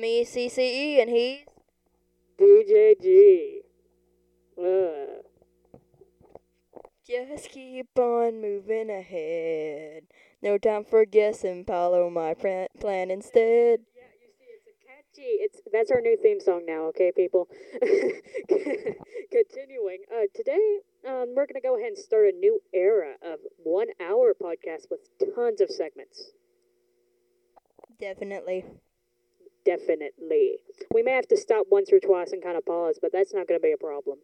me, CCE, and he's. DJG. Uh, Just keep on moving ahead. No time for guessing, follow my plan, plan instead. yeah, you see, it's a catchy. It's that's our new theme song now. Okay, people. Continuing. Uh, today, um, we're gonna go ahead and start a new era of one-hour podcast with tons of segments. Definitely. Definitely. We may have to stop once or twice and kind of pause, but that's not going to be a problem.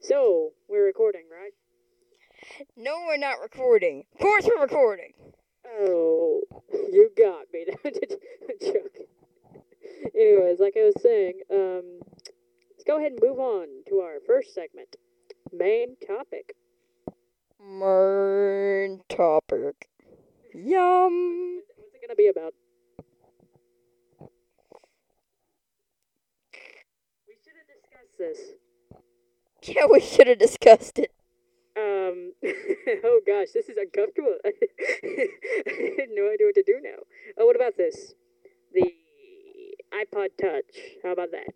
So, we're recording, right? No, we're not recording. Of course, we're recording. Oh, you got me. Joke. Anyways, like I was saying, um, let's go ahead and move on to our first segment. Main topic. Main topic. Yum. What's it going to be about? We should have discussed this. Yeah, we should have discussed it. Um, oh gosh, this is uncomfortable. I had no idea what to do now. Oh, what about this? The iPod Touch. How about that?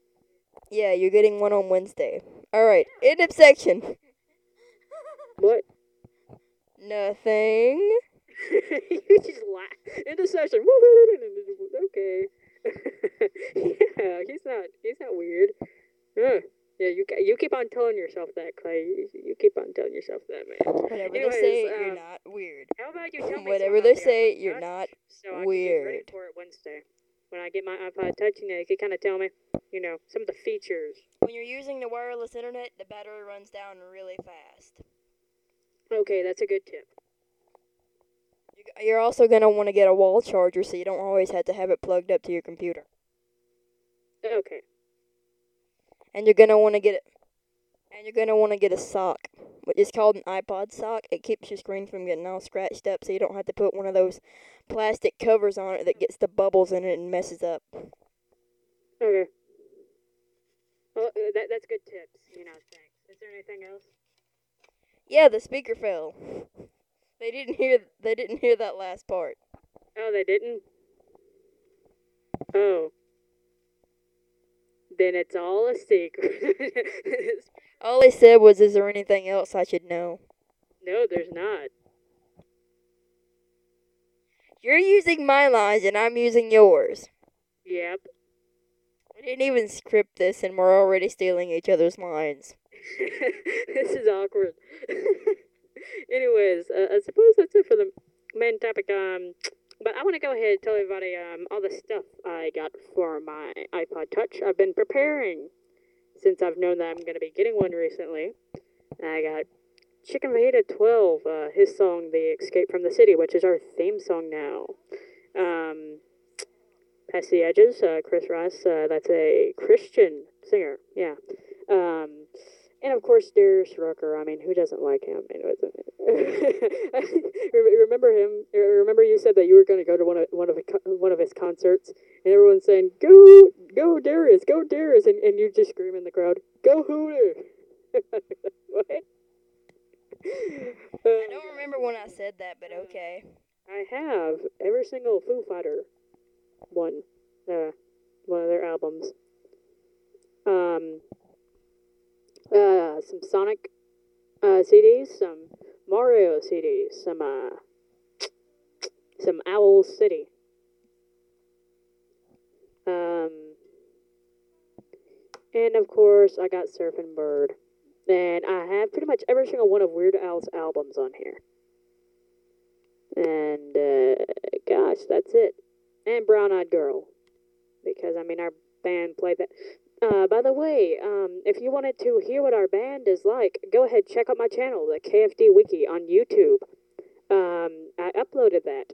Yeah, you're getting one on Wednesday. Alright, end of section. What? Nothing. you just laugh. Intercession. okay. yeah, he's not. He's not weird. Huh. Yeah, you you keep on telling yourself that, Clay. You, you keep on telling yourself that, man. Whatever Anyways, they say, you're um, not weird. How about you tell me Whatever they the say, you're not so I can get ready weird. for it Wednesday. When I get my iPod Touch, you know, you can kind of tell me, you know, some of the features. When you're using the wireless internet, the battery runs down really fast. Okay, that's a good tip. You're also going to want to get a wall charger so you don't always have to have it plugged up to your computer. Okay. And you're going to want to get it. And you're going to want to get a sock, which is called an iPod sock. It keeps your screen from getting all scratched up so you don't have to put one of those plastic covers on it that gets the bubbles in it and messes up. Okay. Well, uh, that that's good tips. You know, thanks. Is there anything else? Yeah, the speaker fell. They didn't hear they didn't hear that last part. Oh, they didn't. Oh. Then it's all a secret. All they said was, "Is there anything else I should know?" no, there's not. You're using my lines and I'm using yours. Yep. We didn't even script this and we're already stealing each other's lines. this is awkward. Anyways, uh, I suppose that's it for the main topic. Um, but I want to go ahead and tell everybody um all the stuff I got for my iPod Touch. I've been preparing since I've known that I'm going to be getting one recently. I got Chicken Fajita 12, uh, his song "The Escape from the City," which is our theme song now. Um, Past the Edges, uh, Chris Ross. Uh, that's a Christian singer. Yeah. Um, and of course, Darius Rucker. I mean, who doesn't like him? I mean, remember him? Remember you said that you were going to go to one of one of one of his concerts, and everyone's saying, "Go, go, Darius, go, Darius," and, and you just scream in the crowd, "Go Hooter!" what? I don't remember when I said that, but okay. I have every single Foo Fighter one, uh, one of their albums. Um, uh, some Sonic uh, CDs, some Mario CDs, some uh, some Owl City. Um, and of course, I got Surfing Bird, and I have pretty much every single one of Weird Al's albums on here. And uh, gosh, that's it. And Brown Eyed Girl, because I mean our band played that. Uh, by the way, um, if you wanted to hear what our band is like, go ahead check out my channel, the KFD Wiki on YouTube. Um, I uploaded that.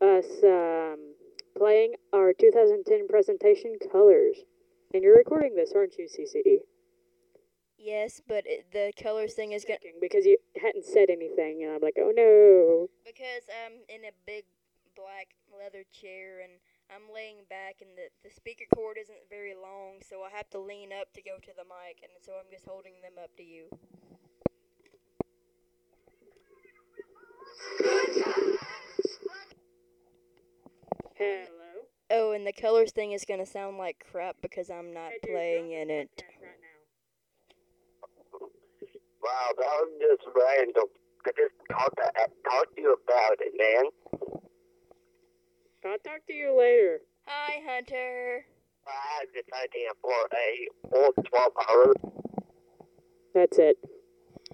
Us um, playing our 2010 presentation Colors, and you're recording this, aren't you, CCE? Yes, but it, the colors thing is gonna Because you hadn't said anything, and I'm like, oh no. because I'm in a big black leather chair and I'm laying back and the the speaker cord isn't very long, so I have to lean up to go to the mic, and so I'm just holding them up to you. Hello. Oh, and the colors thing is gonna sound like crap because I'm not Hey, dude, playing in it. Right now. Wow, that was just random. I just talked to, talk to you about it, man. I'll talk to you later. Hi, Hunter. I had this idea for a whole 12 hours. That's it.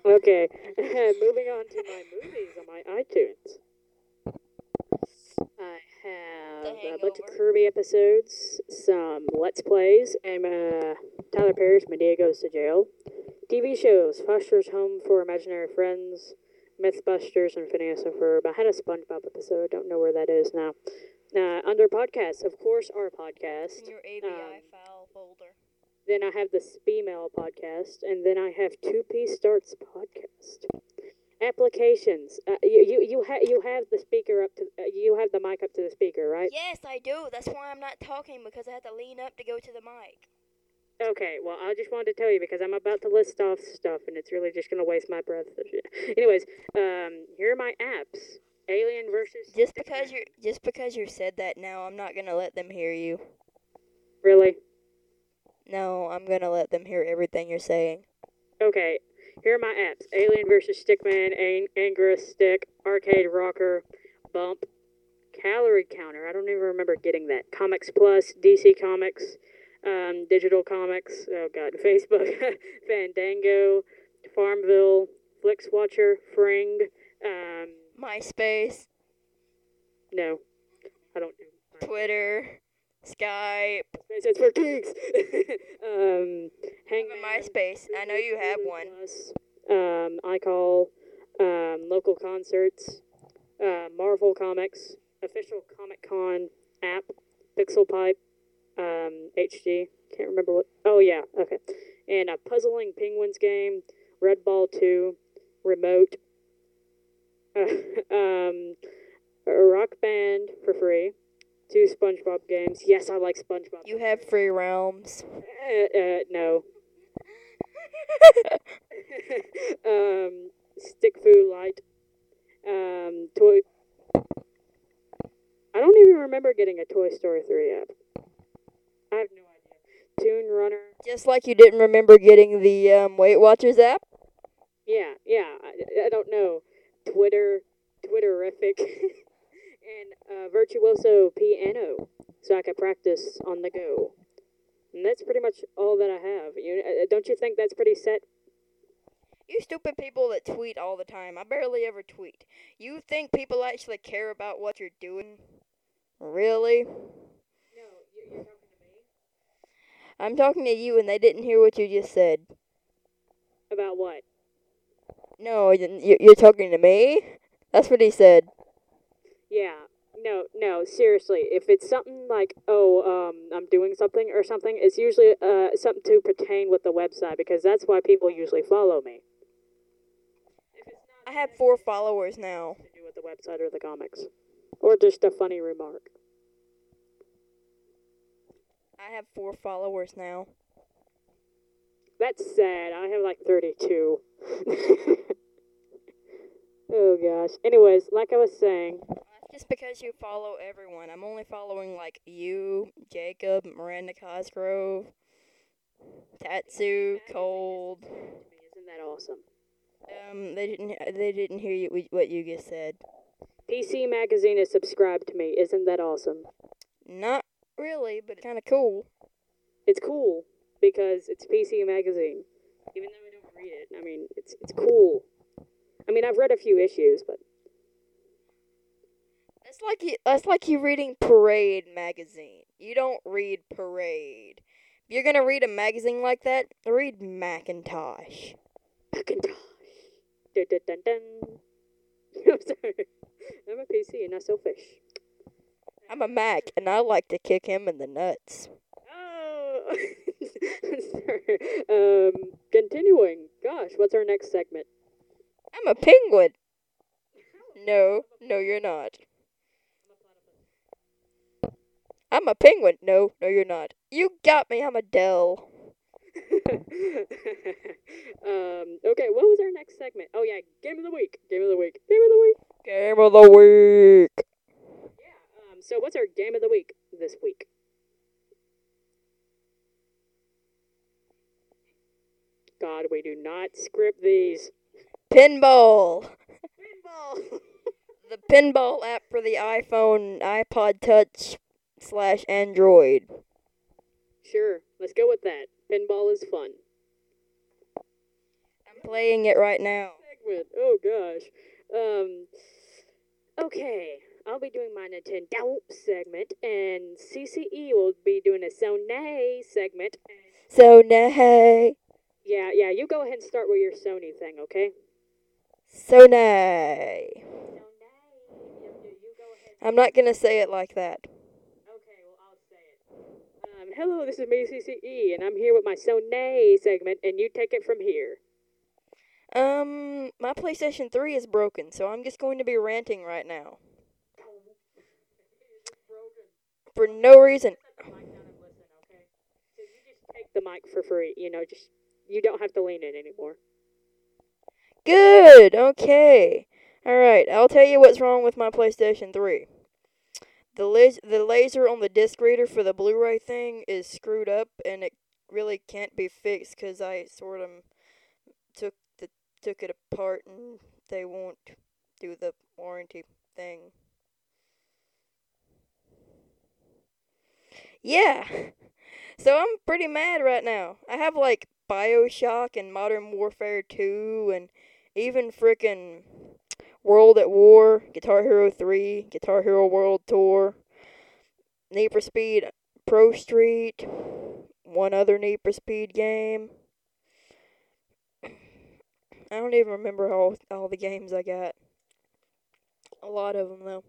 Okay, moving on to my movies on my iTunes. I have a bunch of Kirby episodes, some Let's Plays, and uh, Tyler Perry's Madea Goes to Jail. TV shows, Foster's Home for Imaginary Friends, Mythbusters, and Phineas and Ferb. I had a SpongeBob episode, I don't know where that is now. Uh, under podcasts, of course, our podcast. Your Um, file folder. Then I have the Female podcast, and then I have Two Piece Starts podcast. Applications. Uh, you you you, ha- you have the speaker up to uh, you have the mic up to the speaker, right? Yes, I do. That's why I'm not talking because I have to lean up to go to the mic. Okay. Well, I just wanted to tell you because I'm about to list off stuff, and it's really just gonna waste my breath. Anyways, um, here are my apps: Alien versus. Just because you just because you said that now, I'm not gonna let them hear you. Really? No, I'm gonna let them hear everything you're saying. Okay, here are my apps: Alien versus Stickman, Ang- Angerus Stick, Arcade Rocker, Bump, Calorie Counter. I don't even remember getting that. Comics Plus, DC Comics, um, Digital Comics. Oh God, Facebook, Fandango, Farmville, Flix Watcher, Fring. Um, MySpace, no, I don't do. Twitter, Skype. Space is for geeks. um, I have Hangman. MySpace. I know you have one. Um, I call um, local concerts, uh, Marvel Comics, official Comic Con app, Pixel Pipe, um, HD. Can't remember what. Oh yeah, okay. And a puzzling penguins game, Red Ball Two, remote. um, a rock band for free. Two SpongeBob games. Yes, I like SpongeBob. You have free realms. Uh, uh, no. um, stick Fu light. Um, toy. I don't even remember getting a Toy Story 3 app. I have no idea. Toon Runner. Just like you didn't remember getting the um, Weight Watchers app. Yeah, yeah. I, I don't know. Twitter, Twitterrific, and uh, Virtuoso Piano, so I could practice on the go. And that's pretty much all that I have. You uh, don't you think that's pretty set? You stupid people that tweet all the time. I barely ever tweet. You think people actually care about what you're doing? Really? No, you're, you're talking to me. I'm talking to you and they didn't hear what you just said. About what? No, you're talking to me? That's what he said. Yeah. No, no, seriously. If it's something like, oh, um, I'm doing something or something, it's usually uh, something to pertain with the website because that's why people usually follow me. If it's not I have four followers now. to do with the website or the comics, or just a funny remark. I have four followers now. That's sad. I have like 32. oh gosh. Anyways, like I was saying, just because you follow everyone. I'm only following like you, Jacob, Miranda Cosgrove, Tatsu, Cold. isn't that awesome? Um, they didn't. They didn't hear you what you just said. PC Magazine is subscribed to me. Isn't that awesome? Not really, but it's kind of cool. It's cool because it's PC Magazine. Even though I don't read it, I mean, it's it's cool. I mean, I've read a few issues, but That's like you. That's like you reading Parade magazine. You don't read Parade. If you're gonna read a magazine like that, read Macintosh. Macintosh. Dun, dun, dun, dun. I'm sorry. I'm a PC and I sell fish. I'm a Mac, and I like to kick him in the nuts. Oh, sorry. Um, continuing. Gosh, what's our next segment? I'm a penguin. No, no, you're not. I'm a penguin. No, no, you're not. You got me. I'm a Dell. um, okay, what was our next segment? Oh yeah, game of the week. Game of the week. Game of the week. Game of the week. Yeah. Um, Um, so what's our game of the week this week? God, we do not script these. Pinball. Pinball. The pinball app for the iPhone, iPod Touch slash Android. sure, let's go with that. Pinball is fun. I'm playing it right now. Segment. Oh gosh. Um. Okay, I'll be doing my Nintendo segment, and CCE will be doing a Sony segment. So nay. Yeah, yeah. You go ahead and start with your Sony thing, okay? So nay. I'm not gonna say it like that. Okay, well, I'll say it. Um, hello, this is me, CCE, and I'm here with my Sony segment, and you take it from here. Um, my PlayStation 3 is broken, so I'm just going to be ranting right now. For no reason. Set the mic down and listen, okay? So you just take the mic for free, you know, just, you don't have to lean in anymore. Good, okay. Alright, I'll tell you what's wrong with my PlayStation 3. The, the laser on the disc reader for the Blu ray thing is screwed up, and it really can't be fixed because I sort of took, the, took it apart and they won't do the warranty thing. Yeah. So I'm pretty mad right now. I have like BioShock and Modern Warfare 2 and even frickin' World at War, Guitar Hero 3, Guitar Hero World Tour, Need for Speed Pro Street, one other Need for Speed game. I don't even remember all all the games I got. A lot of them though.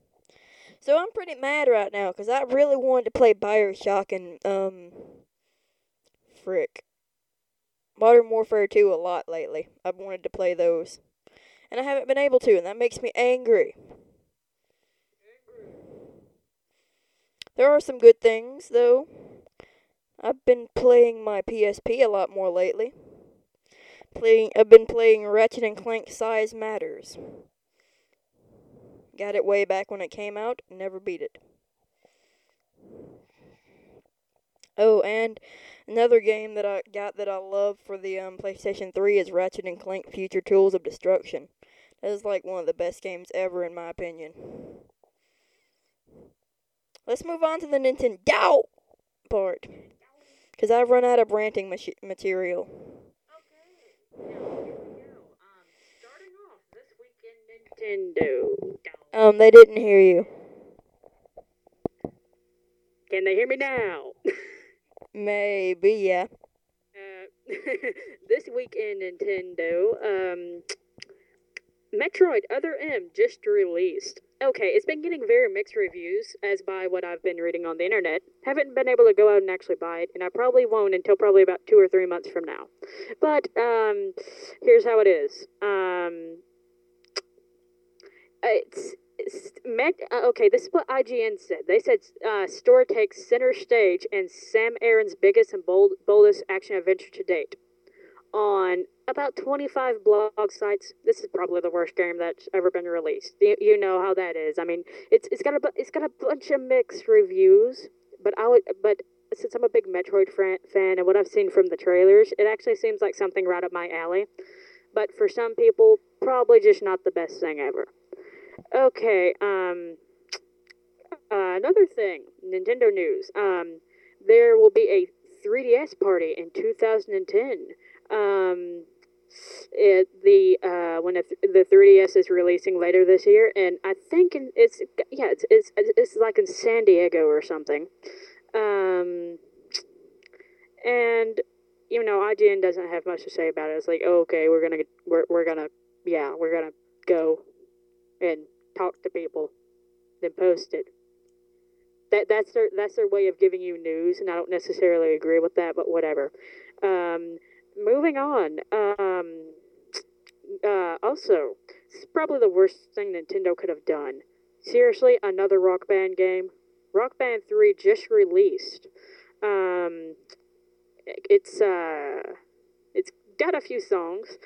So I'm pretty mad right now because I really wanted to play Bioshock and um, frick, Modern Warfare 2 a lot lately. I've wanted to play those, and I haven't been able to, and that makes me angry. There are some good things though. I've been playing my PSP a lot more lately. Playing, I've been playing Ratchet and Clank Size Matters. Got it way back when it came out, never beat it. Oh, and another game that I got that I love for the um, PlayStation 3 is Ratchet and Clank Future Tools of Destruction. That is like one of the best games ever in my opinion. Let's move on to the Nintendo part. Because I've run out of ranting material. Um, they didn't hear you. Can they hear me now? Maybe, yeah. Uh, this week in Nintendo, um, Metroid Other M just released. Okay, it's been getting very mixed reviews, as by what I've been reading on the internet. Haven't been able to go out and actually buy it, and I probably won't until probably about two or three months from now. But um, here's how it is. Um, it's Met, uh, okay. This is what IGN said. They said uh, store takes center stage in Samus Aran's biggest and bold, boldest action adventure to date. On about 25 blog sites, this is probably the worst game that's ever been released. You, you know how that is. I mean, it's it's got a it's got a bunch of mixed reviews, but I would but since I'm a big Metroid fan and what I've seen from the trailers, it actually seems like something right up my alley. But for some people, probably just not the best thing ever. Okay, um, uh, another thing, Nintendo news. Um, there will be a 3DS party in 2010. Um, it, the uh, when the, the 3DS is releasing later this year, and I think in, it's yeah, it's, it's it's like in San Diego or something. Um, and you know, IGN doesn't have much to say about it. It's like, okay, we're gonna we're we're gonna yeah, we're gonna go and talk to people, then post it. That that's their that's their way of giving you news, and I don't necessarily agree with that, but whatever. Um, moving on. Um, uh, also, this is probably the worst thing Nintendo could have done. Seriously, another Rock Band game. Rock Band Three just released. Um, it's uh, got a few songs.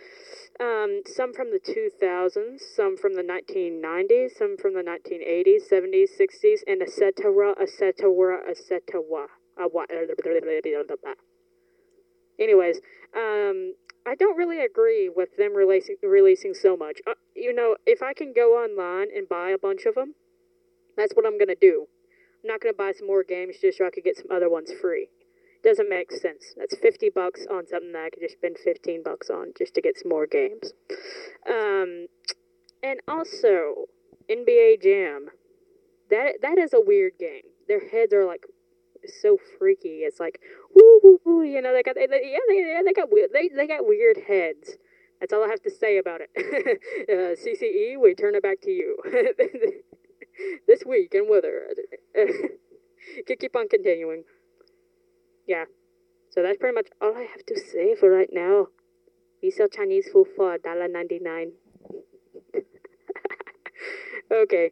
Um, some from the 2000s, some from the 1990s, some from the 1980s, 70s, 60s, and etc., etc., etc. Anyways, um, I don't really agree with them releasing releasing so much. Uh, you know, if I can go online and buy a bunch of them, that's what I'm gonna do. I'm not gonna buy some more games just so I could get some other ones free. Doesn't make sense. That's 50 bucks on something that I could just spend 15 bucks on just to get some more games. Um, and also, NBA Jam. That that is a weird game. Their heads are like so freaky. It's like woo woo woo. You know they got they, they, yeah they, yeah, they got weird they they got weird heads. That's all I have to say about it. uh, CCE, we turn it back to you. this week in weather. Keep on continuing. Yeah. So that's pretty much all I have to say for right now. We sell Chinese food for $1.99. okay.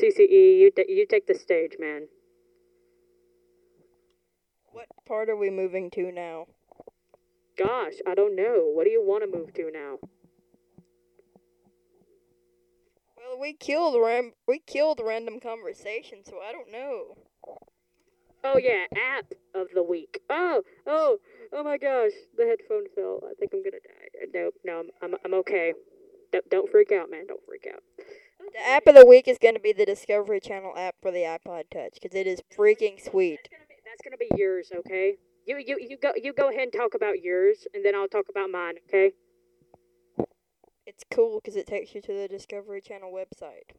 CCE, you, t- you take the stage, man. What part are we moving to now? Gosh, I don't know. What do you want to move to now? Well, we killed ram- we killed random conversation, so I don't know. Oh yeah, app of the week. Oh, oh, oh my gosh, the headphone fell. I think I'm gonna die. Uh, nope, no, I'm, I'm, I'm okay. Don't, don't freak out, man. Don't freak out. The app of the week is going to be the Discovery Channel app for the iPod Touch because it is freaking sweet. That's gonna, be, that's gonna be yours, okay? You, you, you go, you go ahead and talk about yours, and then I'll talk about mine, okay? It's cool because it takes you to the Discovery Channel website.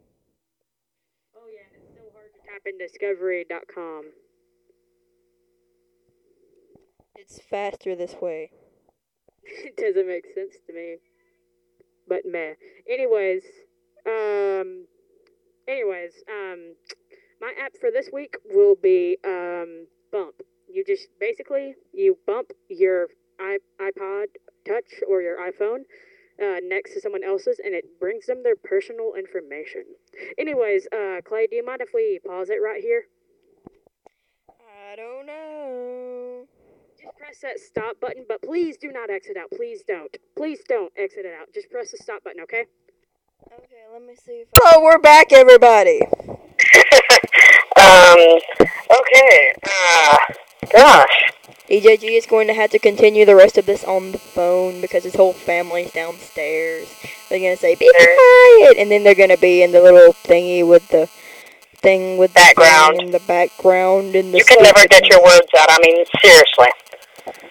Oh yeah, it's so hard to type in discovery.com. It's faster this way. it doesn't make sense to me. But meh. Anyways, um, anyways, um, my app for this week will be um, Bump. You just basically you bump your i iPod Touch or your iPhone uh, next to someone else's, and it brings them their personal information. Anyways, uh, Clay, do you mind if we pause it right here? I don't know. Just press that stop button, but please do not exit out. Please don't. Please don't exit it out. Just press the stop button, okay? Okay, let me see if. Oh, we're back, everybody. um, okay. Uh, gosh. EJG is going to have to continue the rest of this on the phone because his whole family's downstairs. They're gonna say be quiet, and then they're gonna be in the little thingy with the thing with the Background. thing in the background and the. You can never stuff. get your words out. I mean, seriously.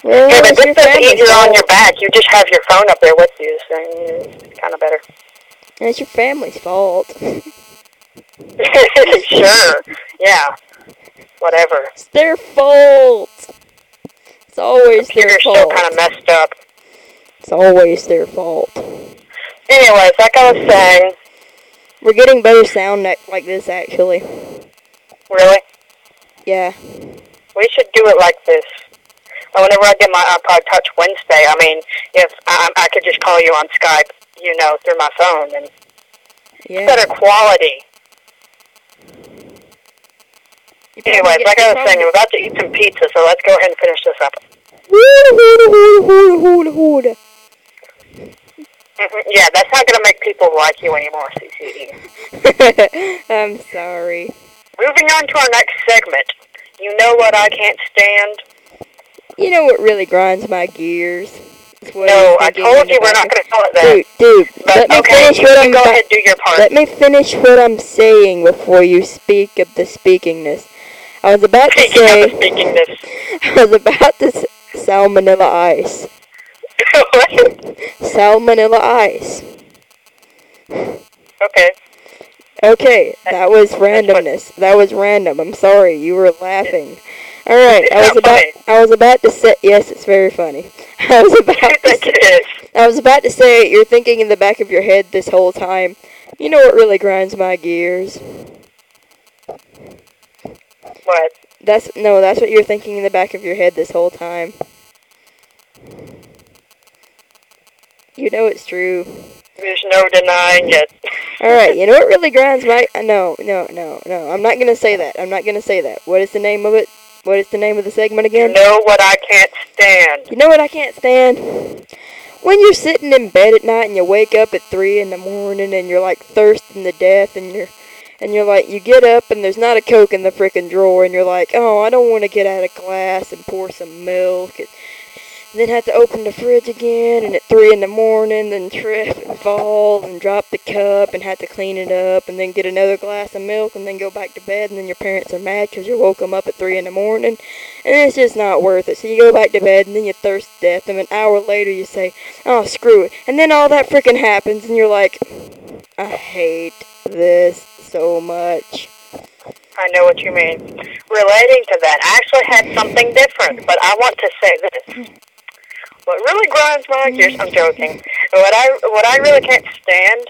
Well, Yeah, but this is family's easier on your back. You just have your phone up there with you, so it's kind of better. And it's your family's fault. sure. Yeah. Whatever. It's their fault. It's always their Computer's still fault. kind of messed up. It's always their fault. Anyways, like I was saying, We're getting better sound like this, actually. really, Yeah. we should do it like this. Whenever I get my iPod Touch Wednesday, I mean, if I, I could just call you on Skype, you know, through my phone, and Yeah. better quality. Anyways, like I was saying, we're about to eat some pizza, so let's go ahead and finish this up. Mhm, Yeah, that's not going to make people like you anymore, CCE. I'm sorry. Moving on to our next segment. You know what I can't stand? You know what really grinds my gears? No, I told you we're not going to call it that. Dude, dude, But let me okay, finish what I'm go ahead and do your part. Let me finish what I'm saying before you speak of the speakingness. I was about to of say, the speakingness. I was about to s- salmonella ice. what? Salmonella ice. okay. Okay, that was randomness. That was random. I'm sorry, you were laughing. All right, I was about funny. I was about to say yes, it's very funny. I was about to say. I was about to say you're thinking in the back of your head this whole time. You know what really grinds my gears? What? That's no, that's what you're thinking in the back of your head this whole time. You know it's true. There's no denying it. All right, you know what really grinds my no, no, no, no. I'm not gonna say that. I'm not gonna say that. What is the name of it? What is the name of the segment again? You know what I can't stand? You know what I can't stand? when you're sitting in bed at night and you wake up at three in the morning and you're like thirsting to death and you're and you're like you get up and there's not a coke in the frickin' drawer and you're like oh i don't want to get out of class and pour some milk and then have to open the fridge again and at three in the morning then trip and fall and drop the cup and have to clean it up and then get another glass of milk and then go back to bed and then your parents are mad because you woke them up at three in the morning and it's just not worth it so you go back to bed and then you thirst to death and an hour later you say oh screw it and then all that freaking happens and you're like i hate this so much I know what you mean. Relating to that, I actually had something different, but I want to say this. What really grinds my gears, I'm joking. What I what I really can't stand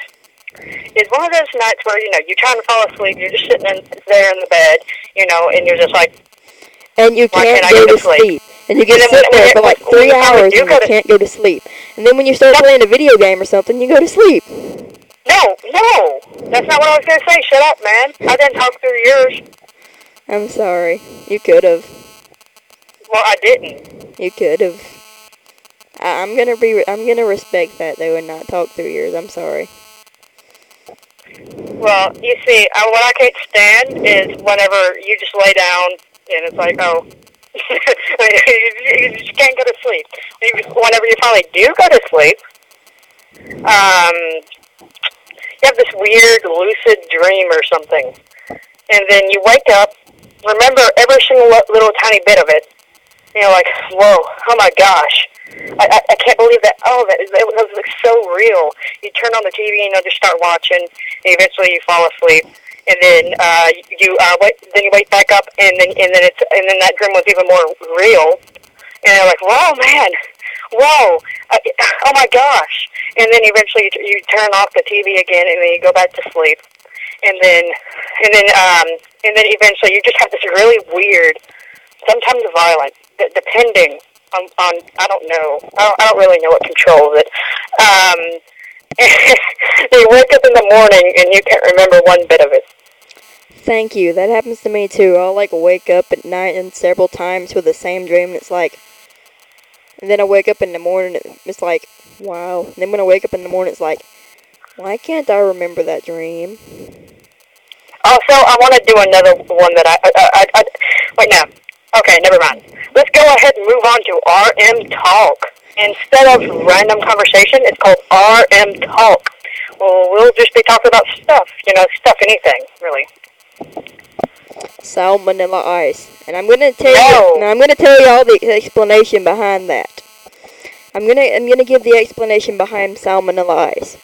is one of those nights where, you know, you're trying to fall asleep, you're just sitting in, there in the bed, you know, and you're just like, and you can't can't go to sleep? sleep. And you get And to sit when- there when- for like when three hours and you to- can't go to sleep. And then when you start playing a video game or something, you go to sleep. no, no, that's not what I was going to say. Shut up, man. I didn't talk through yours. I'm sorry. You could have. Well, I didn't. You could have. I- I'm gonna be. I'm gonna respect that though and not talk through yours. I'm sorry. Well, you see, uh, what I can't stand is whenever you just lay down and it's like, oh, you just can't go to sleep. Whenever you finally do go to sleep, um, you have this weird lucid dream or something, and then you wake up, remember every single little tiny bit of it. You know, like, whoa, oh my gosh. I, I, I can't believe that. Oh, that, that was like so real. You turn on the TV and you know, just start watching. And eventually, you fall asleep, and then uh, you uh, wait. Then you wake back up, and then and then it's and then that dream was even more real. And you're like, whoa, man, whoa, uh, oh my gosh. And then eventually, you, you turn off the TV again, and then you go back to sleep. And then, and then, um, and then eventually, you just have this really weird, sometimes violent, d- depending on, on I don't know. I don't, I don't really know what controls it. Um, you wake up in the morning and you can't remember one bit of it. Thank you. That happens to me too. I'll like wake up at night and several times with the same dream. And it's like, and then I wake up in the morning. and It's like, wow. And then when I wake up in the morning, it's like, why can't I remember that dream? Also, I want to do another one that I, I, I, I wait now. Okay, never mind. Let's go ahead and move on to RM Talk. Instead of random conversation, it's called RM Talk. Well, we'll just be talking about stuff, you know, stuff, anything, really. Salmonella ice. And I'm gonna tell No. you. I'm gonna tell you all the explanation behind that. I'm gonna I'm gonna give the explanation behind salmonella ice.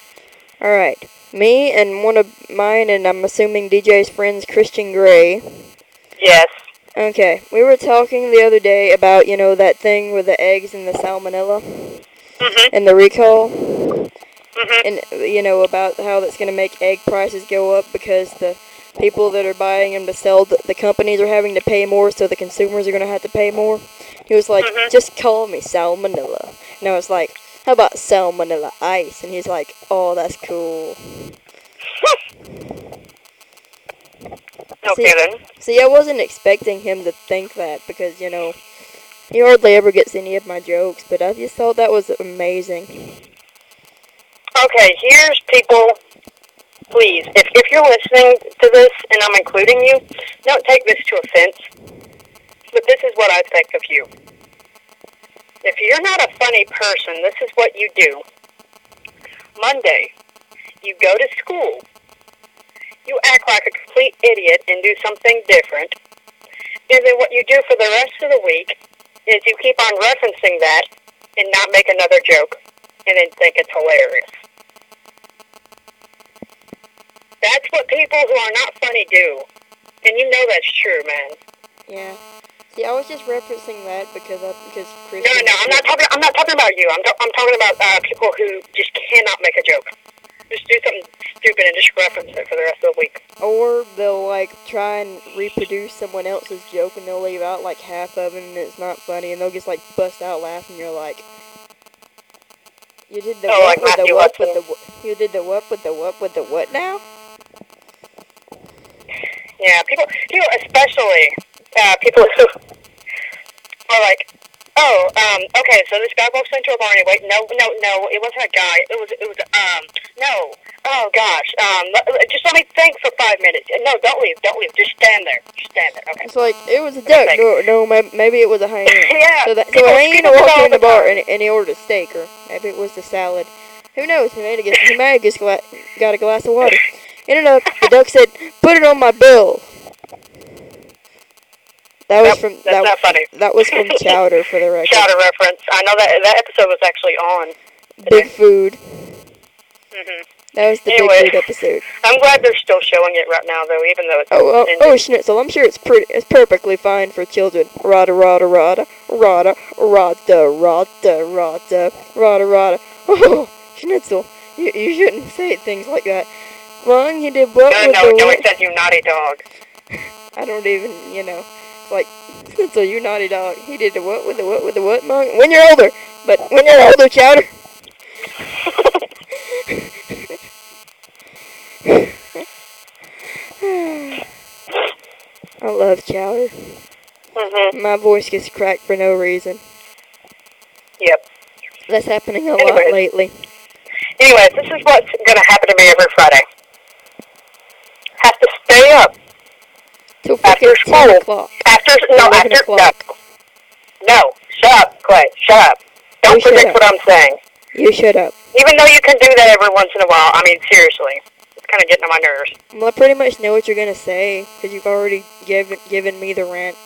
All right. Me and one of mine, and I'm assuming DJ's friends, Christian Gray. Yes. Okay, we were talking the other day about you know that thing with the eggs and the salmonella Mhm. and the recall, Mhm. and you know about how that's gonna make egg prices go up because the people that are buying them to sell the, the companies are having to pay more, so the consumers are gonna have to pay more. He was like, Mhm. just call me salmonella, and I was like, how about salmonella ice? And he's like, oh, that's cool. Okay then. See, I wasn't expecting him to think that because, you know, he hardly ever gets any of my jokes, but I just thought that was amazing. Okay, here's people. Please, if, if you're listening to this and I'm including you, don't take this to offense. But this is what I think of you. If you're not a funny person, this is what you do. Monday, you go to school. You act like a complete idiot and do something different. And then what you do for the rest of the week is you keep on referencing that and not make another joke and then think it's hilarious. That's what people who are not funny do. And you know that's true, man. Yeah. See, I was just referencing that because I, because No, Christian. no, I'm not talking. I'm not talking about you. I'm, ta- I'm talking about uh, people who just cannot make a joke. Just do something stupid and just reference it for the rest of the week. Or they'll like try and reproduce someone else's joke and they'll leave out like half of it and it's not funny and they'll just like bust out laughing. You're like, you did the Oh, what like with the what with the what? You did the what with the what with the what now? Yeah, people, people, especially uh, people who are like, Oh, um, okay, so this guy walks into a bar anyway. No, no, no, it wasn't a guy. It was, it was, um, no. Oh, gosh. Um, just let me think for five minutes. No, don't leave, don't leave. Just stand there. Just stand there. Okay. It's like it was a duck. No, no, maybe it was a hyena. yeah. So that so people- a hyena walked in the bar and, and he ordered a steak, or maybe it was the salad. Who knows? He made a he may have just got a glass of water. Ended up, the duck said, "Put it on my bill." That was Nope, from that's that, not funny. that was from Chowder for the record. Chowder reference. I know that that episode was actually on. Big food. hmm That was the Anyway. big food episode. I'm glad they're still showing it right now, though, even though it's Oh, oh, ended. oh, schnitzel. I'm sure it's pretty. It's perfectly fine for children. Rada, rada, rada, rada, rada, rada, rada, rada, rada. Oh, schnitzel. You, you shouldn't say things like that. Long you did what No, with no, the no, what? it says you naughty dog. I don't even, you know. Like, so you naughty dog. He did the what with the what with the what, Mung? When you're older. But when you're older, chowder. I love chowder. hmm My voice gets cracked for no reason. Yep. That's happening a Anyways. lot lately. Anyways, this is what's going to happen to me every Friday. Have to stay up Till After freaking 10 school. o'clock. after, no, after, no. o'clock. No, shut up, Clay, shut up. Don't You predict what I'm saying. You shut up. Even though you can do that every once in a while, I mean, seriously. It's kind of getting on my nerves. Well, I pretty much know what you're gonna say because you've already given given me the rant.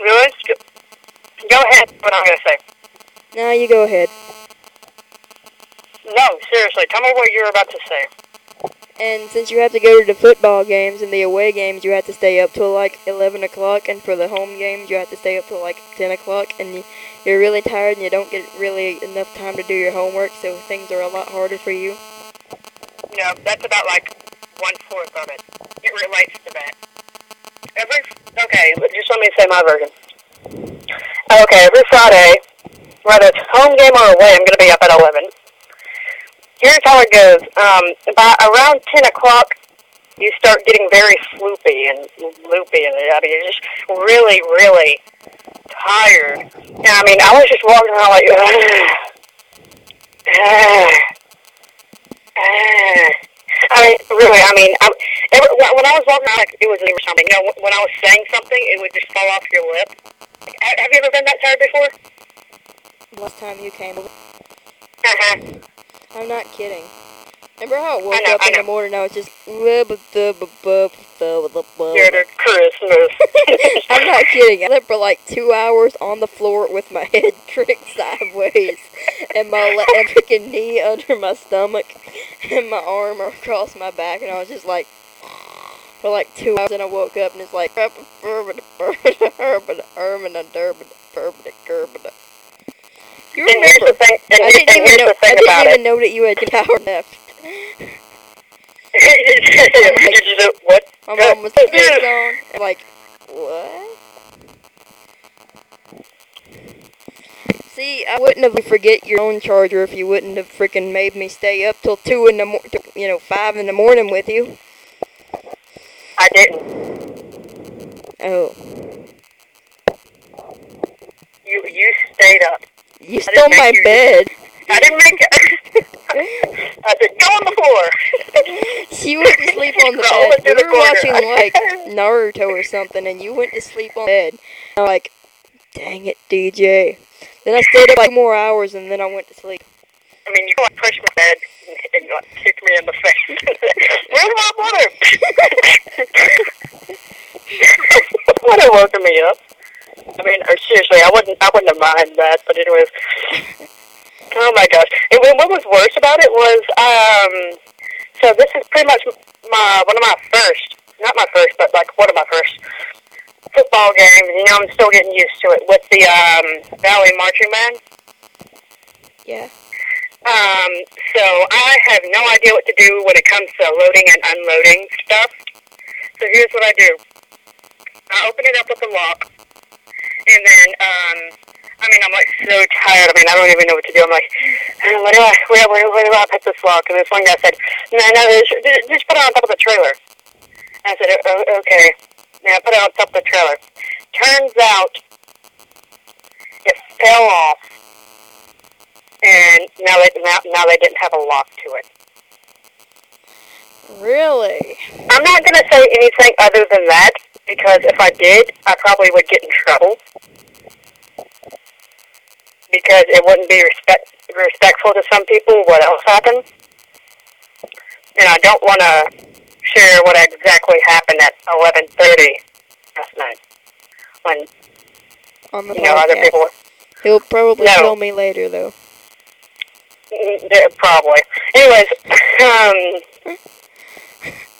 Really? Go- ahead, what I'm going to say. Now you go ahead. No, seriously, tell me what you're about to say. And since you have to go to the football games and the away games, you have to stay up till like 11 o'clock, and for the home games, you have to stay up till like 10 o'clock, and you, you're really tired and you don't get really enough time to do your homework, so things are a lot harder for you. No, that's about like one fourth of it. It relates to that. Every okay, just let me say my version. Okay, every Friday, whether it's home game or away, I'm gonna be up at eleven. Here's how it goes. Um, by around ten o'clock, you start getting very sloopy and loopy, and I mean, you're just really, really tired. And I mean, I was just walking around like. I mean, really, I mean, I, every, when I was walking around, it was or something. You know, when I was saying something, it would just fall off your lip. Have you ever been that tired before? Last time you came, Uh-huh. I'm not kidding. Remember how I woke know, up I in the morning? I was just. You're Christmas. I'm not kidding. I slept for like two hours on the floor with my head tricked sideways and my le- and freaking knee under my stomach and my arm across my back, and I was just like for like two hours. And I woke up and it's like you and here's the thing. And, I didn't and even know. I didn't even know that you had power just a- what? My mom was like, on. I'm like, what? See, I wouldn't have forget your own charger if you wouldn't have freaking made me stay up till two in the mor- you know, five in the morning with you. I didn't. Oh, You you stayed up. You stole my you- bed. I didn't make it. I said, go on the floor. She went to sleep on the bed. We the were corner. watching like Naruto or something, and you went to sleep on the bed. I'm like, dang it, DJ. Then I stayed up like more hours, and then I went to sleep. I mean, you like pushed my bed and, and like, kicked me in the face. Where's my water? Water woke me up. I mean, seriously, I wouldn't, I wouldn't have minded that. But anyways, oh my gosh! And what was worse about it was, um, so this is pretty much my one of my first, not my first, but like one of my first football games. You know, I'm still getting used to it with the um, Valley Marching Band. Yeah. Um, so I have no idea what to do when it comes to loading and unloading stuff. So here's what I do. I open it up with a lock, and then, um, I mean, I'm like so tired. I mean, I don't even know what to do. I'm like, uh, where do I, where, where, where do I put this lock? And this one guy said, no, no, just, just put it on top of the trailer. And I said, oh, okay. Yeah, put it on top of the trailer. Turns out it fell off, and now they now, now they didn't have a lock to it. Really? I'm not going to say anything other than that because if I did, I probably would get in trouble because it wouldn't be respect respectful to some people what else happened. And I don't want to share what exactly happened at 11:30 last night when On the you know, other people... He'll probably No. kill me later, though. Yeah, probably. Anyways, um.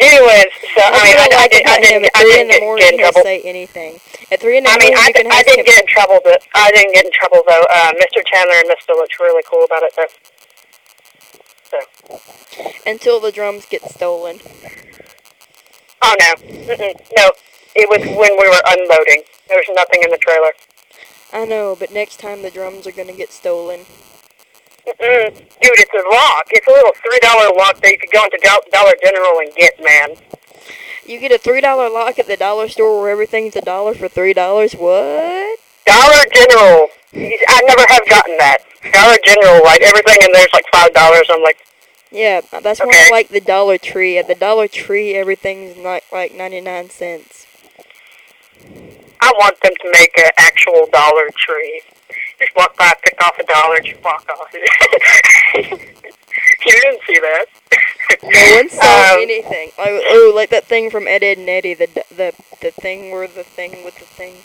Anyways, so I mean, I, I, did, I didn't, I didn't in the get, morning. get in trouble. say anything. At three in the I mean, morning, I, can I ask didn't get in trouble, but I didn't get in trouble though. Uh, Mr. Chandler and Miss Phillips were really cool about it though. So. until the drums get stolen. Oh no, Mm-mm. no, it was when we were unloading. There was nothing in the trailer. I know, but next time the drums are gonna get stolen. Mm-mm. Dude, it's a lock. It's a little three dollar lock that you could go into Do- Dollar General and get, man. You get a three dollar lock at the dollar store where everything's a dollar for three dollars. What? Dollar General. I never have gotten that. Dollar General, like everything in there's like five dollars. I'm like, Yeah, that's Okay. I like the Dollar Tree. At the Dollar Tree, everything's not like ninety nine cents. I want them to make an actual Dollar Tree. Just walk by, pick off a dollar, just walk off. you didn't see that. No one saw Um, anything. Like, oh, like that thing from Ed, Edd and Eddy, the the the thing where the thing with the thing.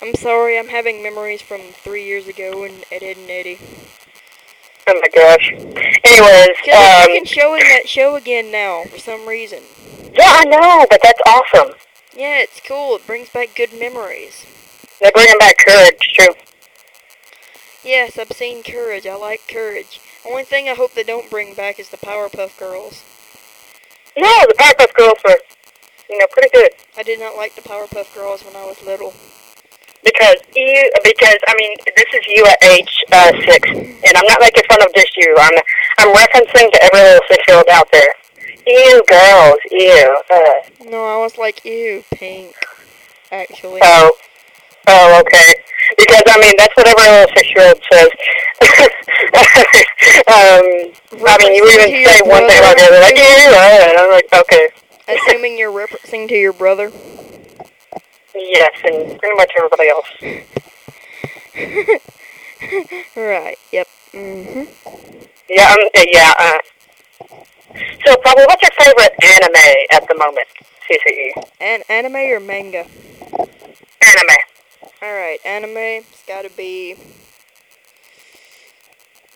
I'm sorry, I'm having memories from three years ago in Ed, Edd and Eddy. Oh my gosh. Anyways, they're um, fucking showing that show again now for some reason. yeah, I know, but that's awesome. Yeah, it's cool. It brings back good memories. They're bringing back courage, too. Yes, I've seen Courage. I like Courage. Only thing I hope they don't bring back is the Powerpuff Girls. No, the Powerpuff Girls were, you know, pretty good. I did not like the Powerpuff Girls when I was little. Because you, because I mean, this is you at age uh, six, and I'm not making fun of just you. I'm, I'm referencing to every little six-year-old out there. Ew, girls, ew. Uh, No, I was like, ew, pink. Actually. oh, oh, okay. Because I mean, that's what every little six-year-old says. um, I mean, you even say one thing about the other, like ew, uh, and I'm like, okay, Assuming you're referencing to your brother. yes, and pretty much everybody else. right, yep. hmm Yeah, um, uh, yeah. Uh, so, probably, what's your favorite anime at the moment? CCE. An- anime or manga? Anime. Alright, anime. It's gotta be.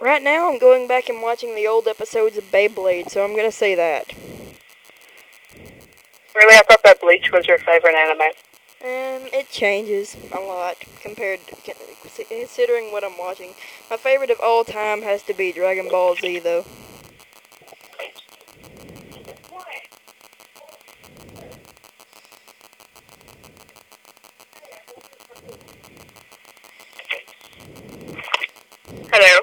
Right now, I'm going back and watching the old episodes of Beyblade, so I'm gonna say that. Really, I thought that Bleach was your favorite anime. Um, it changes a lot compared to considering what I'm watching. My favorite of all time has to be Dragon Ball Z, though. Hello.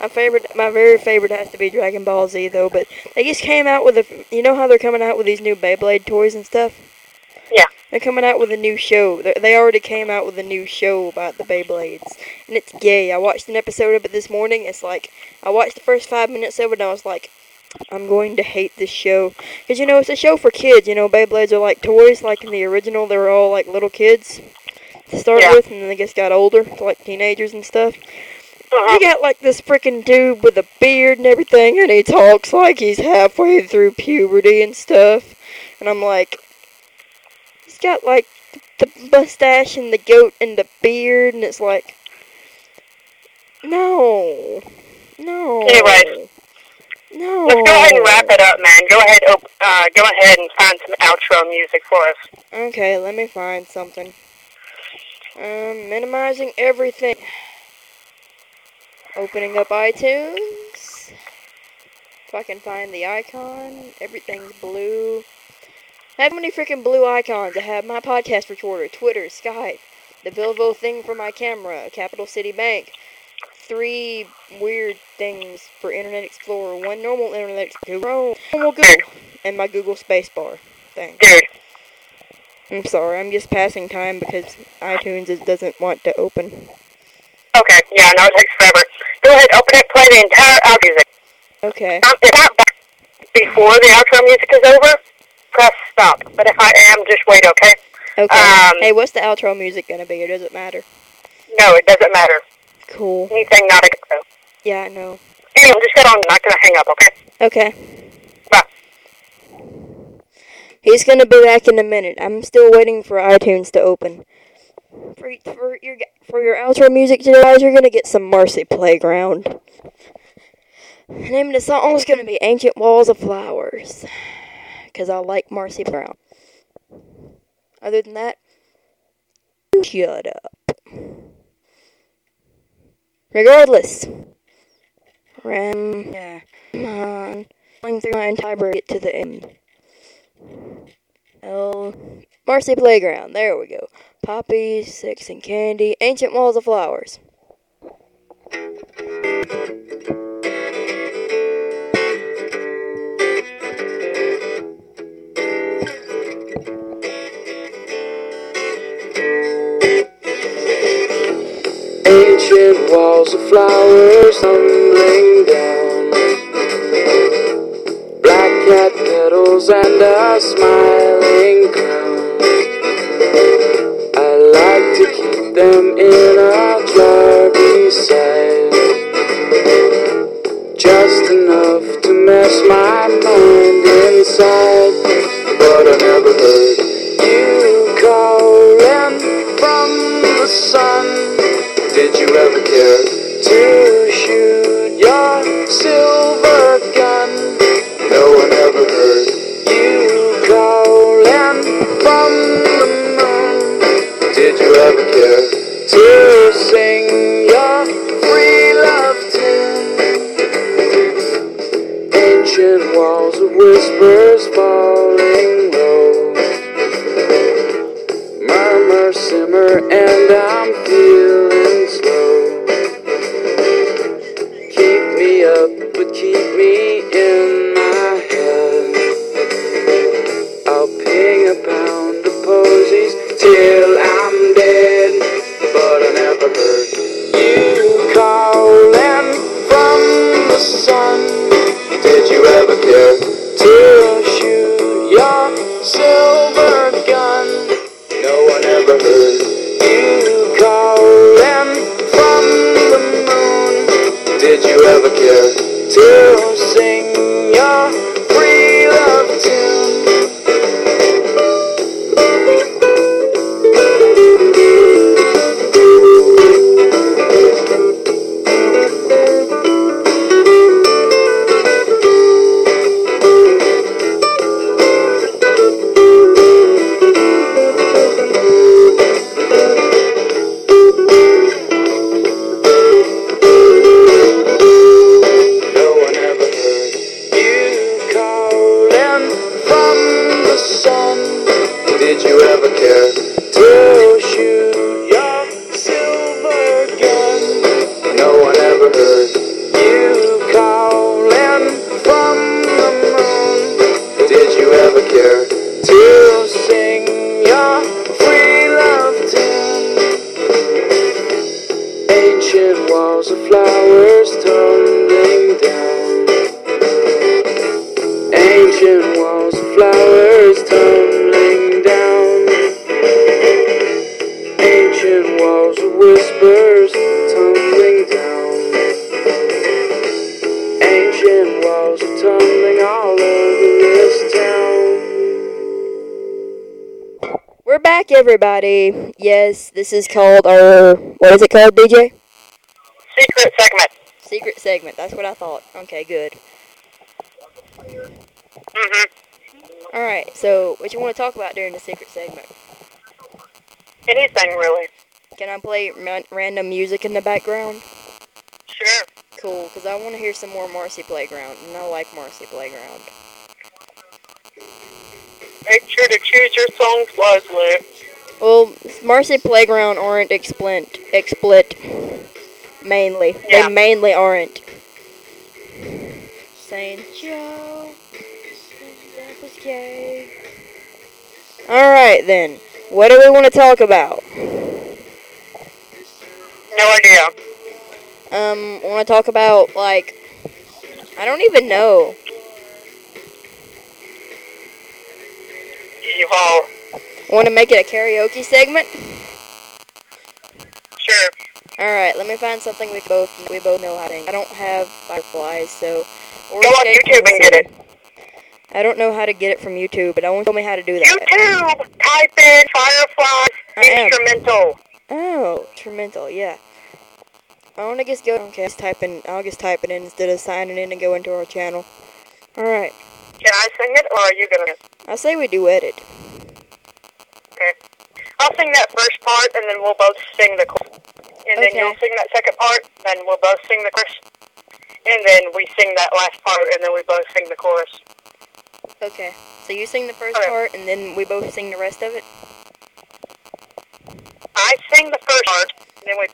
My favorite, my very favorite has to be Dragon Ball Z, though. But they just came out with a, you know how they're coming out with these new Beyblade toys and stuff. Yeah. They're coming out with a new show. They they already came out with a new show about the Beyblades, and it's gay. I watched an episode of it this morning. It's like I watched the first five minutes of it, and I was like, I'm going to hate this show because you know it's a show for kids. You know, Beyblades are like toys. Like in the original, they were all like little kids to start Yeah. with, and then they just got older, to like teenagers and stuff. Uh-huh. You got like this freaking dude with a beard and everything, and he talks like he's halfway through puberty and stuff. And I'm like, he's got like the mustache and the goat and the beard, and it's like, no, no, Anyways. no. Let's go ahead and wrap it up, man. Go ahead, uh, go ahead and find some outro music for us. Okay, let me find something. Um, minimizing everything. Opening up iTunes. If I can find the icon, everything's blue. I have many freaking blue icons. I have my podcast recorder, Twitter, Skype, the Vilvo thing for my camera, Capital City Bank, three weird things for Internet Explorer, one normal Internet Explorer, normal Google, and my Google spacebar thing. I'm sorry, I'm just passing time because iTunes doesn't want to open. Okay, yeah, no, it takes forever. Go ahead, open it, play the entire outro music. Okay. Um, if not back before the outro music is over, press stop. But if I am, just wait, okay? Okay. Um, hey, what's the outro music gonna be, or does it matter? No, it doesn't matter. Cool. Anything not a go. Yeah, I know. Anyway, just get on. I'm not gonna hang up, okay? Okay. Bye. He's gonna be back in a minute. I'm still waiting for iTunes to open. For, for your for your outro music today, guys, you're gonna get some Marcy Playground. The name of the song is gonna be Ancient Walls of Flowers, cause I like Marcy Brown. Other than that, shut up. Regardless, Ram, yeah, come on, going through my entire get to the end. Oh, Marcy Playground. There we go. Poppies, sex and candy, ancient walls of flowers. Ancient walls of flowers tumbling down. Black cat petals and a smiling crown. To keep them in a jar beside. Just enough to mess my mind inside. But I never Did everybody. Yes, this is called our. What is it called, DJ? Secret segment. Secret segment. That's what I thought. Okay, good. hmm Alright, so what you want to talk about during the secret segment? Anything, really. Can I play ra- random music in the background? Sure. Cool, because I want to hear some more Marcy Playground, and I like Marcy Playground. Make sure to choose your songs wisely. Well, Marcy Playground aren't explit, explit, mainly. Yeah. They mainly aren't. Saying Joe, was gay. Alright then, what do we want to talk about? No idea. Um, want to talk about like I don't even know. All Want to make it a karaoke segment? sure? All right, let me find something we both we both know how to. sing. I don't have fireflies, so or Go on YouTube and get City. I don't know how to get it from YouTube, but I want to tell me how to do that. YouTube. Type in Fireflies instrumental. Oh, instrumental, yeah. I want to just go. Okay, just type in. I'll just type it in instead of signing in and go into our channel. All right. Can I sing it, or are you gonna? I say we do edit. Okay. I'll sing that first part, and then we'll both sing the chorus. And then Okay. you'll sing that second part, then we'll both sing the chorus. And then we sing that last part, and then we both sing the chorus. Okay. So you sing the first Okay. part, and then we both sing the rest of it. I sing the first part, and then we.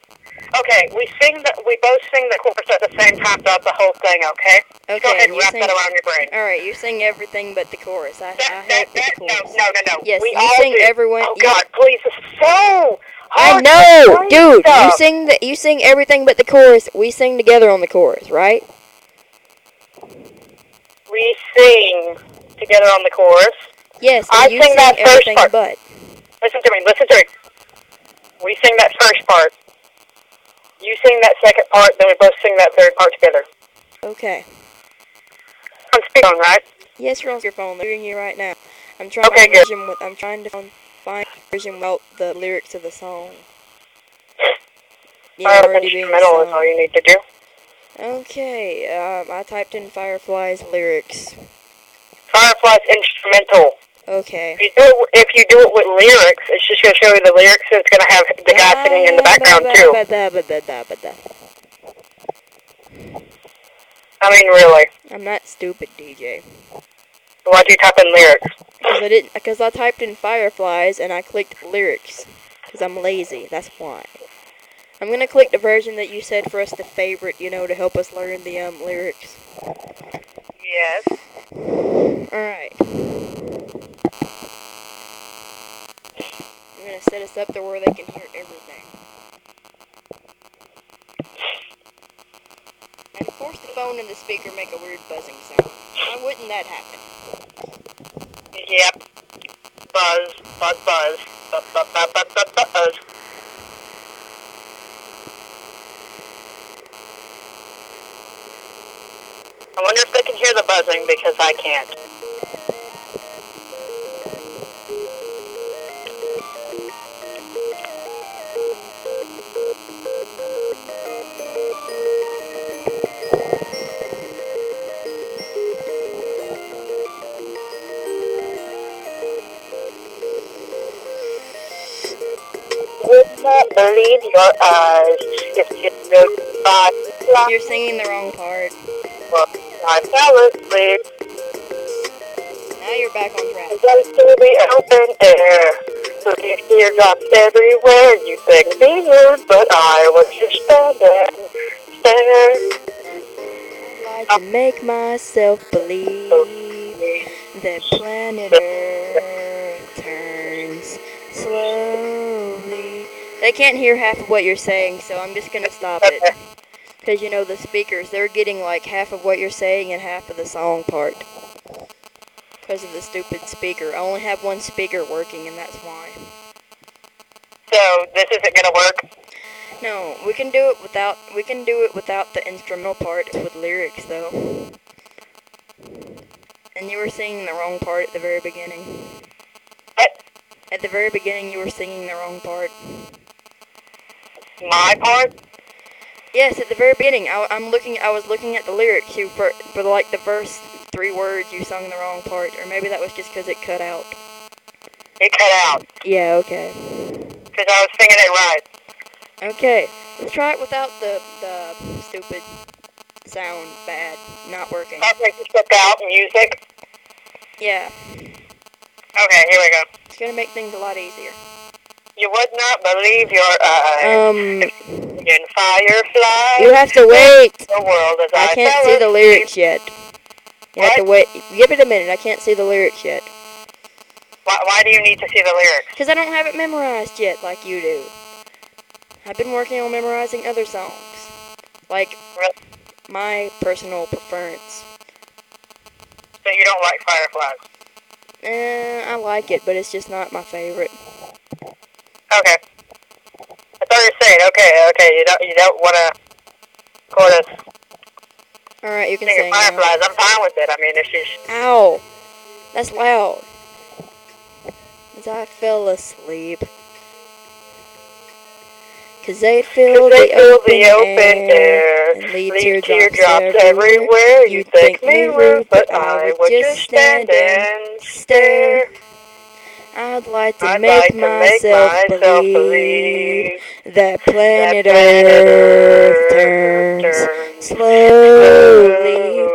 Okay, we sing the. We both sing the chorus at the same time throughout the whole thing. Okay. Okay. Go ahead and wrap sing. that around your brain. All right. You sing everything but the chorus. I, I That, that, the that, no, chorus. no, no, no. Yes, we you all sing do. everyone- Oh you- God, please, this so I know, dude. You sing the you sing everything but the chorus. We sing together on the chorus, right? We sing together on the chorus. Yes. I you sing sing that first part. but. Listen to me. Listen to me. We sing that first part. You sing that second part, then we both sing that third part together. Okay. On speakerphone, right? Yes, you're on your phone. I'm hearing you right now. I'm trying Okay, to good. version with. I'm trying to find find version without the lyrics of the song. Yeah, Fire already being instrumental is all you need to do. Okay, um, I typed in Firefly's lyrics. Firefly's instrumental. Okay. If you do it, if you do it with lyrics, it's just gonna show you the lyrics, and it's gonna have the guy singing in the background too. I mean, really. I'm not stupid, DJ. Why'd you type in lyrics? Because I didn't. Because I typed in Fireflies and I clicked lyrics. Because I'm lazy. That's why. I'm gonna click the version that you said for us to favorite. You know, to help us learn the um lyrics. Yes. Alright. I'm set us up to where they can hear everything. And of course the phone and the speaker make a weird buzzing sound. Why wouldn't that happen? Yep. Buzz, buzz, buzz, buzz, buzz, buzz, buzz, buzz. buzz. I wonder if they can hear the buzzing because I can't. Believe your eyes if you by You're singing the wrong part. I fell asleep. Now you're back on track. Just to the open air. Looking teardrops everywhere. You think me rude, but I was just standing there. I'd to make myself believe that planet Earth turns slowly. They can't hear half of what you're saying, so I'm just gonna stop it. Because you know the speakers, they're getting like half of what you're saying and half of the song part. Because of the stupid speaker. I only have one speaker working, and that's why. So this isn't gonna work. No, we can do it without. We can do it without the instrumental part with lyrics, though. And you were singing the wrong part at the very beginning. What? At the very beginning, you were singing the wrong part. My part? Yes, at the very beginning, I, am looking. I was looking at the lyrics. You for for like the first three words, you sung the wrong part, or maybe that was just because it cut out. It cut out Yeah. Okay. because I was singing it right. Okay. Let's try it without the the stupid sound bad not working. Okay, just took out music. Yeah. Okay, here we go. It's gonna make things a lot easier. You would not believe your eyes Um, in fireflies. you have to wait. the world as I, I can't see the lyrics yet. You have to wait. Give it a minute. I can't see the lyrics yet. Why, why do you need to see the lyrics? Because I don't have it memorized yet like you do. I've been working on memorizing other songs. Like Really? my personal preference. So you don't like fireflies? Eh, I like it, but it's just not my favorite. Okay. I thought you were saying, okay, okay, you don't, you don't want to chorus All right, you can now. fireflies. I'm fine with it. I mean, if she's Ow! That's loud. As I fell asleep. Cause they fill Cause they the fill open, the open air, and leave, leave teardrops, teardrops everywhere. You'd think me rude, but I would just stand and stare. I'd like to I'd make like to make myself, myself believe, believe that planet that planet Earth turns turns slowly.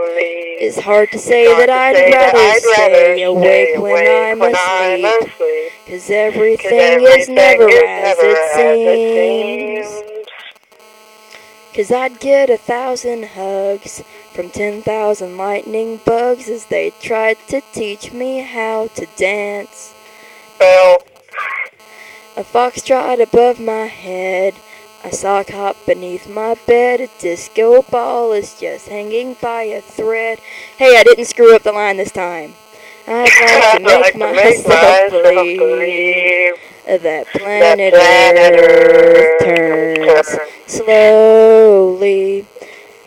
It's hard to say Hard that to I'd say rather that I'd rather stay awake when I'm when asleep. I'm asleep. Cause 'Cause everything everything is never is as never it as seems. seems. Cause I'd get a thousand hugs from ten thousand lightning bugs as they tried to teach me how to dance. A foxtrot above my head, I saw a sock hop beneath my bed, a disco ball is just hanging by a thread. Hey, I didn't screw up the line this time. I'd like to make like to myself myself believe believe that that planet planet Earth Earth turns turns slowly.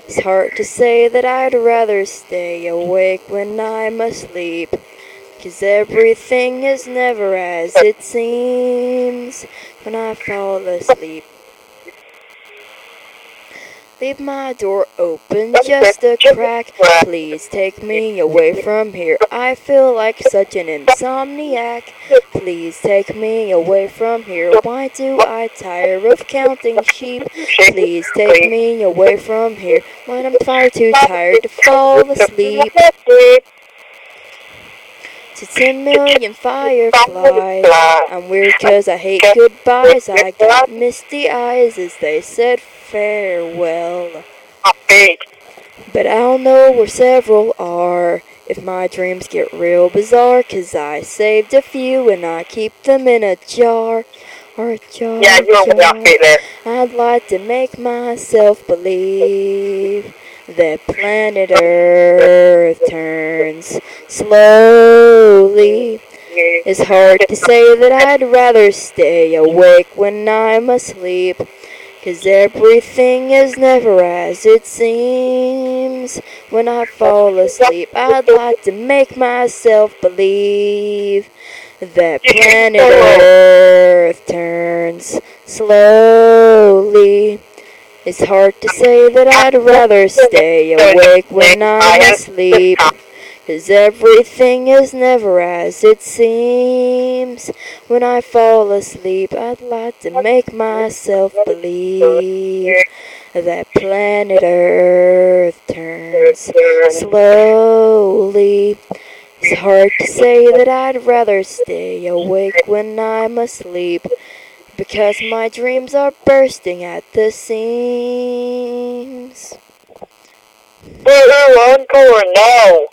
It's hard to say that I'd rather stay awake when I'm asleep. Cause everything is never as it seems when I fall asleep. Leave my door open just a crack. Please take me away from here. I feel like such an insomniac. Please take me away from here. Why do I tire of counting sheep? Please take me away from here. When I'm far too tired to fall asleep. To 10 million fireflies. I'm weird cause I hate goodbyes. I got misty eyes as they said farewell. But I'll know where several are if my dreams get real bizarre. Cause I saved a few and I keep them in a jar. Or a jar. Yeah, jar. off beat there. I'd like to make myself believe that planet Earth turns slowly. It's hard to say that I'd rather stay awake when I'm asleep. Cause everything is never as it seems when I fall asleep. I'd like to make myself believe that planet Earth turns slowly. It's hard to say that I'd rather stay awake when I'm asleep. Cause everything is never as it seems. When I fall asleep, I'd like to make myself believe that planet Earth turns slowly. It's hard to say that I'd rather stay awake when I'm asleep. Because my dreams are bursting at the seams. Woohoo, encore, no.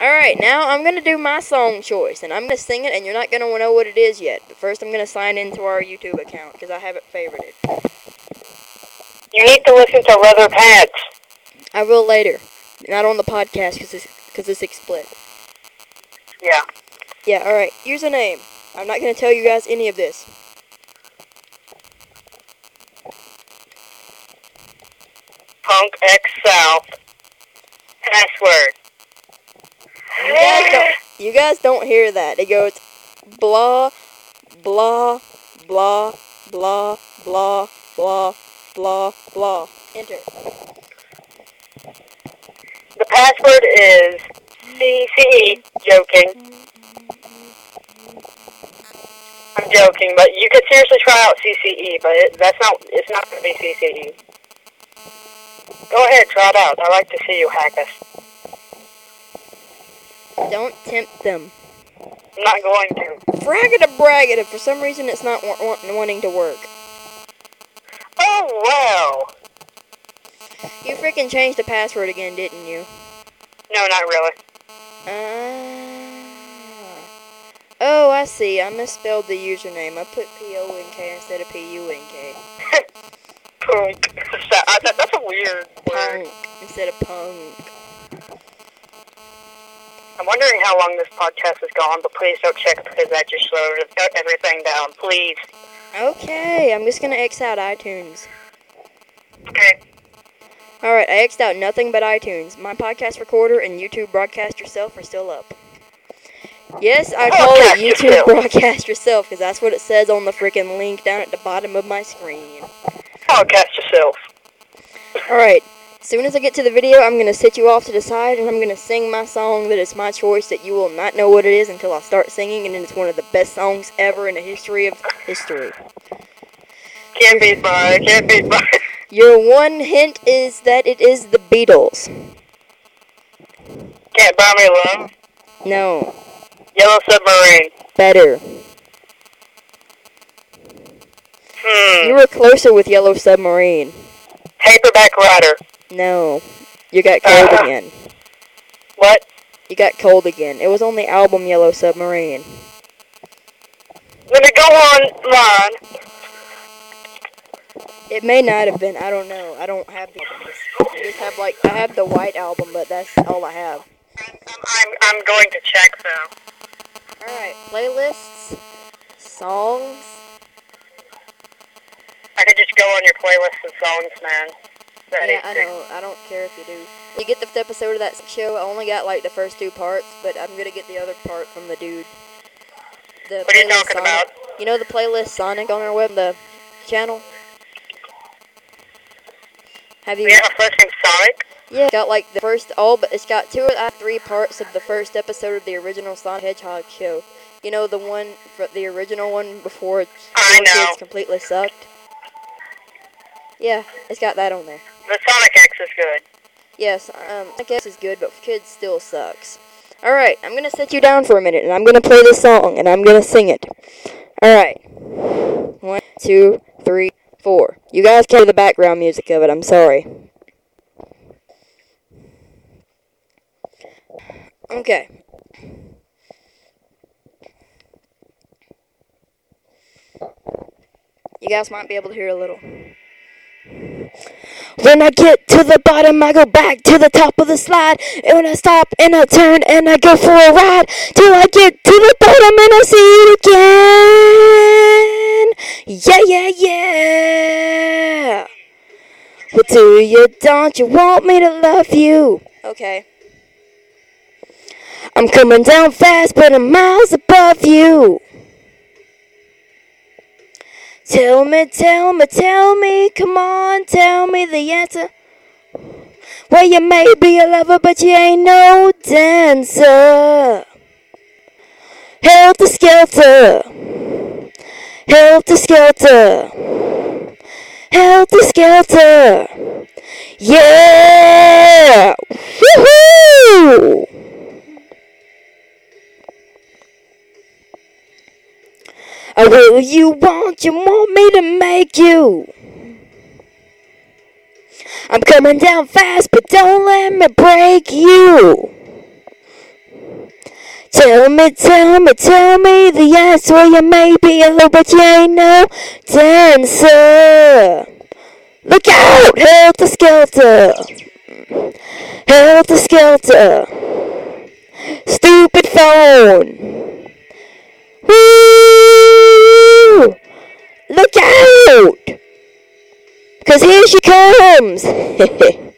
Alright, now I'm gonna do my song choice, and I'm gonna sing it, and you're not gonna know what it is yet. But first, I'm gonna sign into our YouTube account because I have it favorited. you need to listen to Leather Pants. I will later, not on the podcast because it's because it's split. Yeah. Yeah. All right. Username. I'm not gonna tell you guys any of this. Punk X South. Password. You guys don't. You guys don't hear that. It goes blah, blah, blah, blah, blah, blah, blah, blah. Enter. The password is CCE. Joking. I'm joking, but you could seriously try out CCE, but it, that's not. It's not going to be CCE. Go ahead, try it out. I like to see you hack us. Don't tempt them. I'm not going to. Fraggada braggada. For some reason, it's not wa- wa- wanting to work. Oh well. You freaking changed the password again, didn't you? No, not really. Ah. Oh, I see. I misspelled the username. I put P O N K instead of P U N K. Punk. I, that, that's a weird word. Punk instead of punk. I'm wondering how long this podcast has gone, but please don't check because that just slowed everything down. Please. Okay, I'm just gonna X out iTunes. Okay. Alright, I X'd out nothing but iTunes. My podcast recorder and YouTube broadcast yourself are still up. Yes, I call it YouTube yourself. broadcast yourself because that's what it says on the freaking link down at the bottom of my screen. Podcast yourself. Alright, as soon as I get to the video, I'm gonna sit you off to the side and I'm gonna sing my song that is my choice that you will not know what it is until I start singing, and it's one of the best songs ever in the history of history. Can't beat by. Can't beat by. Your one hint is that it is the Beatles. Can't buy me love. No, Yellow Submarine. better. Hmm. You were closer with Yellow Submarine. Paperback Writer. No, you got cold Uh-huh. again. What? You got cold again. It was on the album Yellow Submarine. Let me go online. It may not have been. I don't know. I don't have the. I just have like I have the white album, but that's all I have. I'm, I'm, I'm going to check though. All right, playlists, songs. I could just go on your playlist of songs, man. Yeah, I know. I don't care if you do. You get the fifth episode of that show. I only got like the first two parts, but I'm gonna get the other part from the dude. The What are you talking Sonic. about? You know the playlist Sonic on our web, the channel. Have you? A first name Sonic. Yeah, got like the first all, but it's got two of three parts of the first episode of the original Sonic Hedgehog show. You know the one, the original one before I know. Kids completely sucked. Yeah, it's got that on there. The Sonic X is good. Yes, um, I guess is good, but kids still sucks. All right, I'm gonna sit you down for a minute, and I'm gonna play this song, and I'm gonna sing it. All right, one, two, three, four. You guys can hear the background music of it. I'm sorry. Okay. You guys might be able to hear a little. When I get to the bottom, I go back to the top of the slide. And when I stop and I turn and I go for a ride till I get to the bottom and I see it again. Yeah, yeah, yeah. What do you, don't you want me to love you? Okay. I'm coming down fast, but I'm miles above you. Tell me, tell me, tell me, come on, tell me the answer. Well, you may be a lover, but you ain't no dancer. Helter skelter, helter skelter, helter skelter. Yeah! Woohoo! Will you want you want me to make you. I'm coming down fast, but don't let me break you. Tell me, tell me, tell me the answer. You may be a little, but you ain't no dancer. Look out, helter skelter, helter skelter. Stupid phone. Look out! Cause here she comes!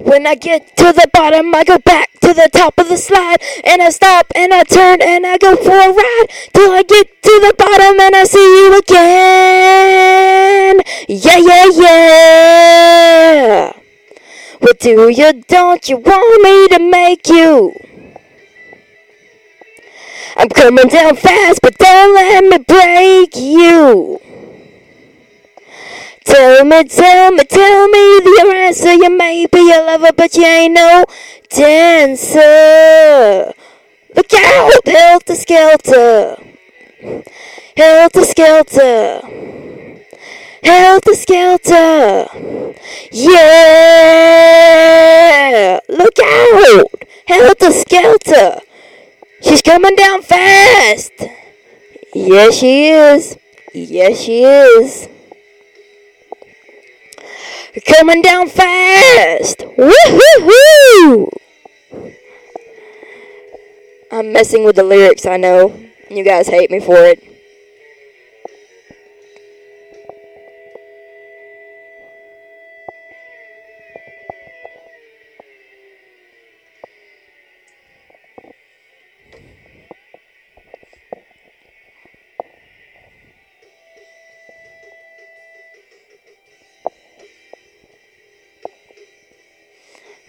When I get to the bottom, I go back to the top of the slide. And I stop and I turn and I go for a ride. Till I get to the bottom and I see you again. Yeah, yeah, yeah. What do you, don't you want me to make you? I'm coming down fast, but don't let me break you. Tell me, tell me, tell me the answer. You may be a lover, but you ain't no dancer. Look out, helter skelter. Helter skelter. Helter skelter. Yeah. Look out. Helter Skelter! She's coming down fast! Yes, she is. Yes, she is. Coming down fast! Woo-hoo-hoo! I'm messing with the lyrics, I know. You guys hate me for it.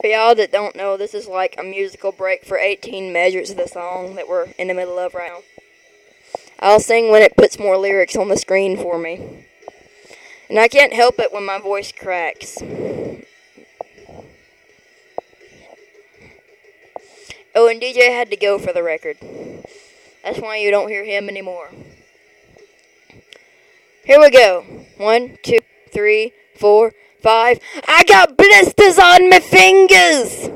For y'all that don't know, this is like a musical break for 18 measures of the song that we're in the middle of right now. I'll sing when it puts more lyrics on the screen for me. And I can't help it when my voice cracks. Oh, and DJ had to go for the record. That's why you don't hear him anymore. Here we go. One, two, three, four, five. I got blisters on my fingers!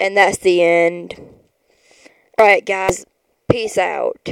And that's the end. Alright, guys. Peace out.